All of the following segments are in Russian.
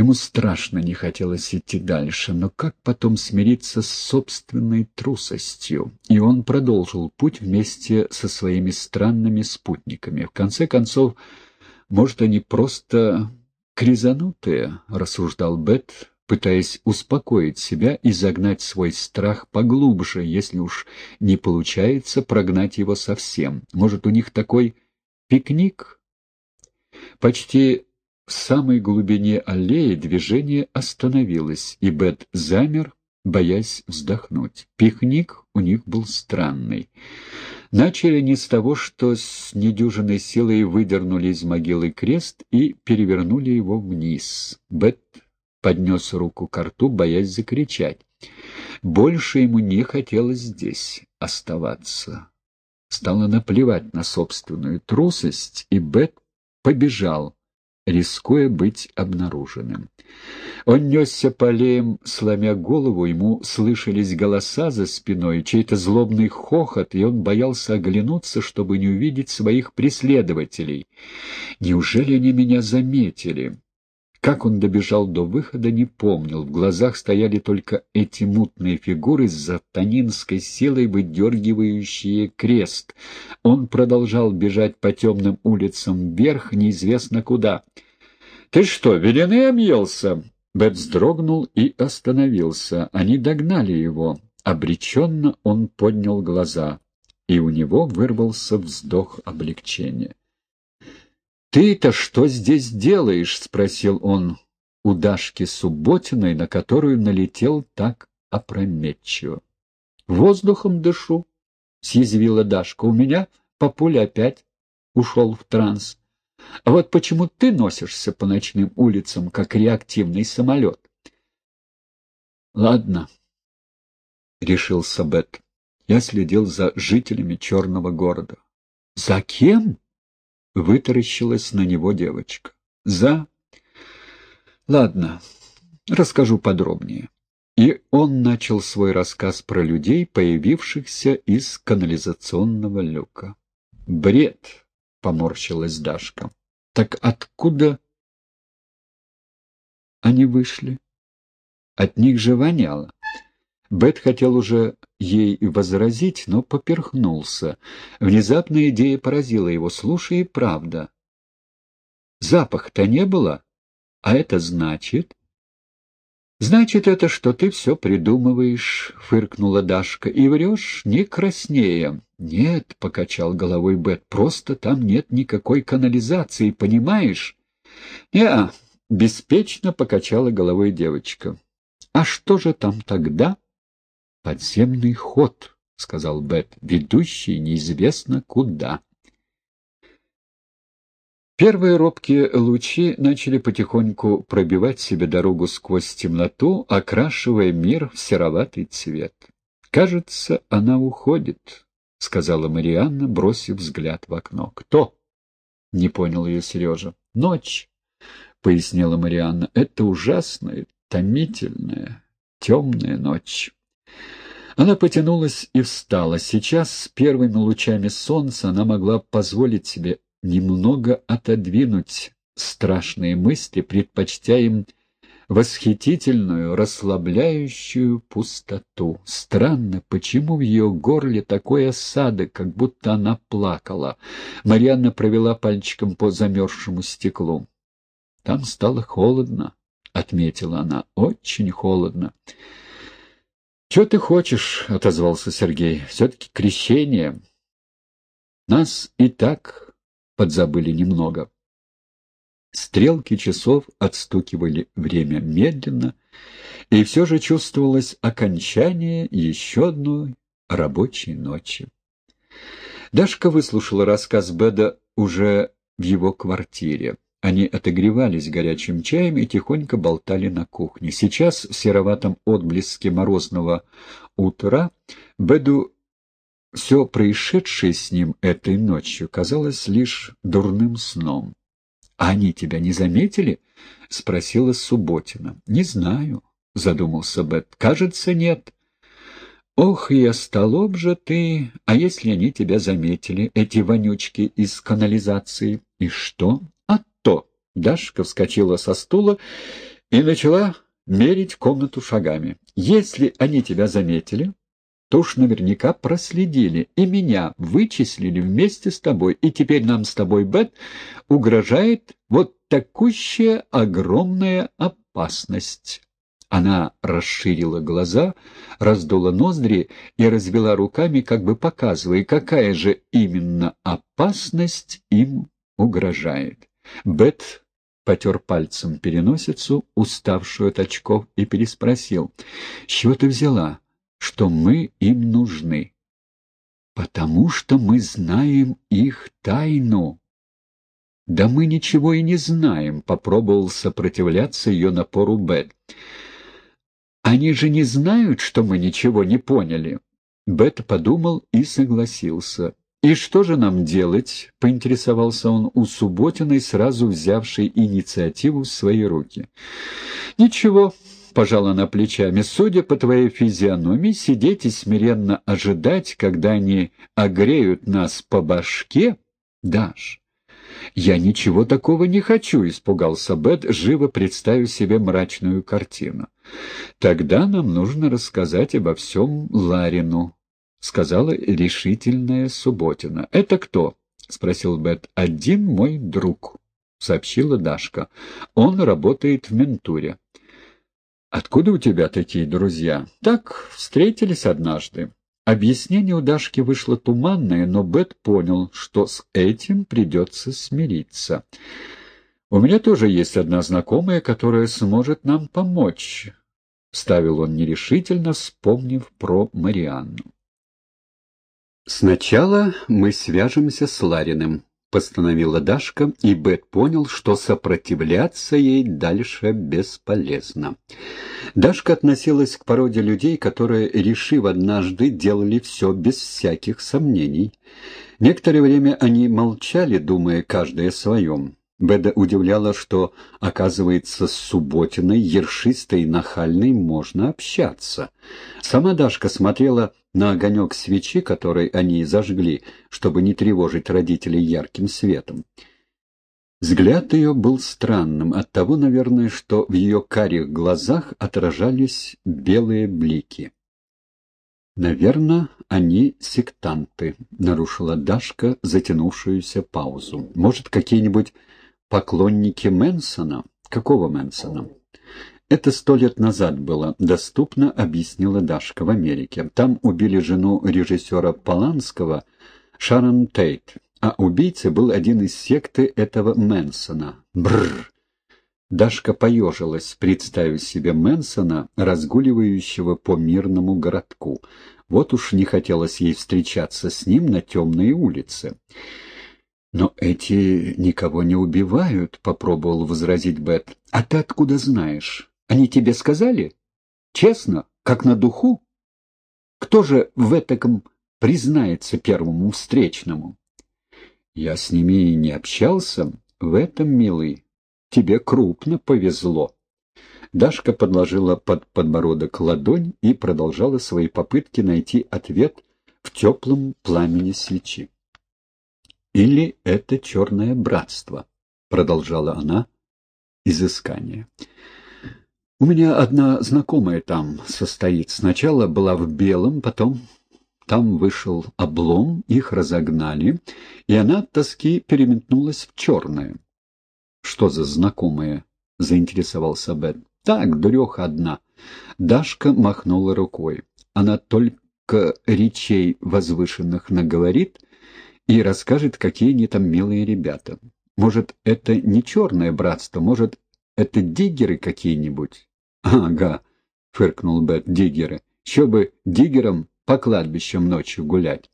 Ему страшно не хотелось идти дальше, но как потом смириться с собственной трусостью? И он продолжил путь вместе со своими странными спутниками. В конце концов, может, они просто кризанутые, — рассуждал Бет, пытаясь успокоить себя и загнать свой страх поглубже, если уж не получается прогнать его совсем. Может, у них такой пикник? Почти в самой глубине аллеи движение остановилось, и Бет замер, боясь вздохнуть. Пикник у них был странный. Начали не с того, что с недюжиной силой выдернули из могилы крест и перевернули его вниз. Бет поднес руку к рту, боясь закричать. Больше ему не хотелось здесь оставаться. Стало наплевать на собственную трусость, и Бет побежал, рискуя быть обнаруженным. Он несся по аллеям, сломя голову, ему слышались голоса за спиной, чей-то злобный хохот, и он боялся оглянуться, чтобы не увидеть своих преследователей. «Неужели они меня заметили?» Как он добежал до выхода, не помнил. В глазах стояли только эти мутные фигуры с затанинской силой, выдергивающие крест. Он продолжал бежать по темным улицам вверх, неизвестно куда. — Ты что, велены объелся? Бет вздрогнул и остановился. Они догнали его. Обреченно он поднял глаза, и у него вырвался вздох облегчения. «Ты-то что здесь делаешь?» — спросил он у Дашки Субботиной, на которую налетел так опрометчиво. «Воздухом дышу», — съязвила Дашка. «У меня папуля опять ушел в транс. А вот почему ты носишься по ночным улицам, как реактивный самолет?» «Ладно», — решил Сабет. Я следил за жителями черного города. «За кем?» Вытаращилась на него девочка. «За...» «Ладно, расскажу подробнее». И он начал свой рассказ про людей, появившихся из канализационного люка. «Бред!» — поморщилась Дашка. «Так откуда они вышли? От них же воняло». Бет хотел уже ей возразить, но поперхнулся. Внезапная идея поразила его. «Слушай, правда. Запах-то не было, а это значит...» «Значит, это что ты все придумываешь», — фыркнула Дашка, — «и врешь не краснее». «Нет», — покачал головой Бет, — «просто там нет никакой канализации, понимаешь?» «Я», — беспечно покачала головой девочка. «А что же там тогда?» «Подземный ход», — сказал Бет, — «ведущий неизвестно куда». Первые робкие лучи начали потихоньку пробивать себе дорогу сквозь темноту, окрашивая мир в сероватый цвет. «Кажется, она уходит», — сказала Марианна, бросив взгляд в окно. «Кто?» — не понял ее Сережа. «Ночь», — пояснила Марианна. «Это ужасная, томительная, темная ночь». Она потянулась и встала. Сейчас, с первыми лучами солнца, она могла позволить себе немного отодвинуть страшные мысли, предпочтя им восхитительную, расслабляющую пустоту. Странно, почему в ее горле такой осадок, как будто она плакала. Марианна провела пальчиком по замерзшему стеклу. «Там стало холодно», — отметила она, — «очень холодно». «Чего ты хочешь?» — отозвался Сергей. «Все-таки крещение. Нас и так подзабыли немного». Стрелки часов отстукивали время медленно, и все же чувствовалось окончание еще одной рабочей ночи. Дашка выслушала рассказ Беда уже в его квартире. Они отогревались горячим чаем и тихонько болтали на кухне. Сейчас, в сероватом отблеске морозного утра, Беду все происшедшее с ним этой ночью казалось лишь дурным сном. — А они тебя не заметили? — спросила Субботина. — Не знаю, — задумался Бет. — Кажется, нет. — Ох, и остолоп же ты! А если они тебя заметили, эти вонючки из канализации? И что? То. Дашка вскочила со стула и начала мерить комнату шагами. «Если они тебя заметили, то уж наверняка проследили, и меня вычислили вместе с тобой, и теперь нам с тобой, Бет, угрожает вот такущая огромная опасность». Она расширила глаза, раздула ноздри и развела руками, как бы показывая, какая же именно опасность им угрожает. Бет потер пальцем переносицу, уставшую от очков, и переспросил. — С чего ты взяла, что мы им нужны? — Потому что мы знаем их тайну. — Да мы ничего и не знаем, — попробовал сопротивляться ее напору Бет. Они же не знают, что мы ничего не поняли. Бет подумал и согласился. «И что же нам делать?» — поинтересовался он у Субботиной, сразу взявшей инициативу в свои руки. «Ничего», — пожала она плечами, — «судя по твоей физиономии, сидеть и смиренно ожидать, когда они огреют нас по башке, дашь». «Я ничего такого не хочу», — испугался Бет, живо представив себе мрачную картину. «Тогда нам нужно рассказать обо всем Ларину», — сказала решительная Субботина. «Это кто?» — спросил Бет. «Один мой друг», — сообщила Дашка. «Он работает в ментуре». «Откуда у тебя такие друзья?» «Так, встретились однажды». Объяснение у Дашки вышло туманное, но Бет понял, что с этим придется смириться. «У меня тоже есть одна знакомая, которая сможет нам помочь», — ставил он нерешительно, вспомнив про Марианну. «Сначала мы свяжемся с Лариным», — постановила Дашка, и Бет понял, что сопротивляться ей дальше бесполезно. Дашка относилась к породе людей, которые, решив однажды, делали все без всяких сомнений. Некоторое время они молчали, думая каждый о своем. Беда удивляла, что, оказывается, с Субботиной, ершистой и нахальной, можно общаться. Сама Дашка смотрела на огонек свечи, который они зажгли, чтобы не тревожить родителей ярким светом. Взгляд ее был странным, от того, наверное, что в ее карих глазах отражались белые блики. «Наверное, они сектанты», — нарушила Дашка затянувшуюся паузу. «Может, какие-нибудь поклонники Мэнсона? Какого Мэнсона? Это сто лет назад было доступно, объяснила Дашка в Америке. Там убили жену режиссера Поланского, Шарон Тейт, а убийцей был один из секты этого Мэнсона. Бррр! Дашка поежилась, представив себе Мэнсона, разгуливающего по мирному городку. Вот уж не хотелось ей встречаться с ним на темной улице. «Но эти никого не убивают», — попробовал возразить Бет. «А ты откуда знаешь? Они тебе сказали? Честно, как на духу? Кто же в этом признается первому встречному?» «Я с ними и не общался. В этом, милый, тебе крупно повезло». Дашка подложила под подбородок ладонь и продолжала свои попытки найти ответ в теплом пламени свечи. Или это черное братство, продолжала она изыскание. У меня одна знакомая там состоит. Сначала была в белом, потом там вышел облом, их разогнали, и она от тоски переметнулась в черное. — Что за знакомая? — заинтересовался Бет. — Так, дуреха одна. Дашка махнула рукой. Она только речей возвышенных наговорит, и расскажет, какие они там милые ребята. Может, это не черное братство, может, это диггеры какие-нибудь? — Ага, — фыркнул Бет, — диггеры. Еще бы диггерам по кладбищам ночью гулять.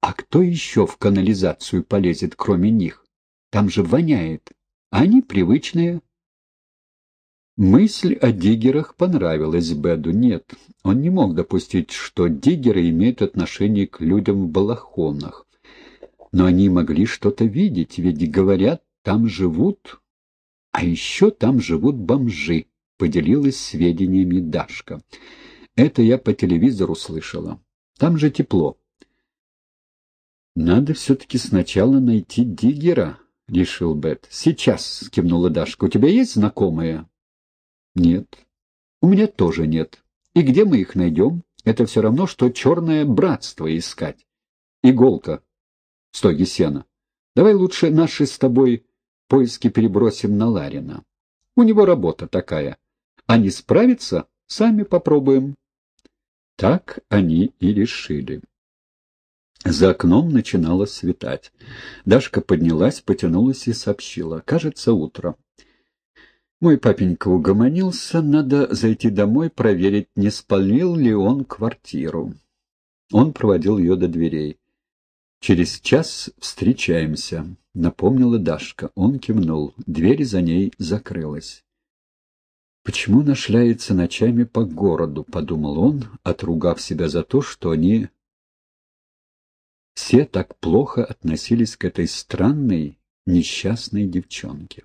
А кто еще в канализацию полезет, кроме них? Там же воняет. Они привычные. Мысль о диггерах понравилась Беду. Нет, он не мог допустить, что диггеры имеют отношение к людям в балахонах. Но они могли что-то видеть, ведь, говорят, там живут... А еще там живут бомжи, поделилась сведениями Дашка. Это я по телевизору слышала. Там же тепло. Надо все-таки сначала найти Диггера, — решил Бет. Сейчас, — кивнула Дашка. У тебя есть знакомые? Нет. У меня тоже нет. И где мы их найдем? Это все равно, что черное братство искать. Иголка. Стоги сена. Давай лучше наши с тобой поиски перебросим на Ларина. У него работа такая. А не справиться, сами попробуем. Так они и решили. За окном начинало светать. Дашка поднялась, потянулась и сообщила. «Кажется, утро». Мой папенька угомонился, надо зайти домой, проверить, не спалил ли он квартиру. Он проводил ее до дверей. «Через час встречаемся», — напомнила Дашка. Он кивнул. Дверь за ней закрылась. «Почему она шляется ночами по городу?» — подумал он, отругав себя за то, что они все так плохо относились к этой странной, несчастной девчонке.